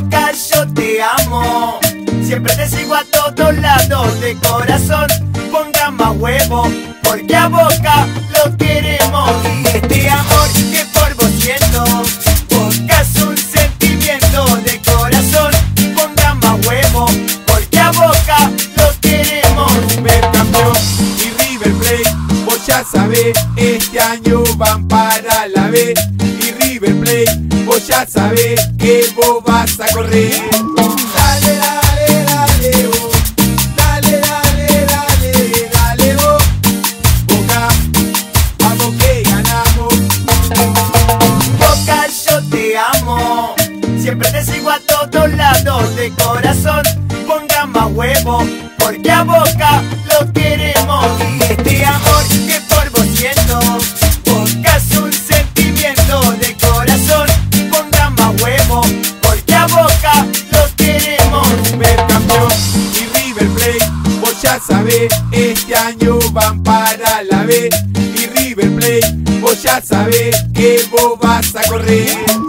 Boca, yo te amo. Siempre te sigo a todos lados de corazón. Ponga más huevo, porque a Boca lo queremos. Y este amor que por vos siento, Boca es un sentimiento de corazón. Ponga más huevo, porque a Boca lo queremos. Super campeón y River Plate, vos ya sabés, este año van para la B. Y River Plate, ya sabés que vos vas a correr. Dale, dale, dale. Dale, dale, dale, dale, vos. Boca, vamos que ganamos. Boca, yo te amo. Siempre te sigo a todos lados de corazón. Ponga más huevo, porque a Boca lo River Plate, vos ya sabés, este año van para la B. Y River Plate, vos ya sabés que vos vas a correr.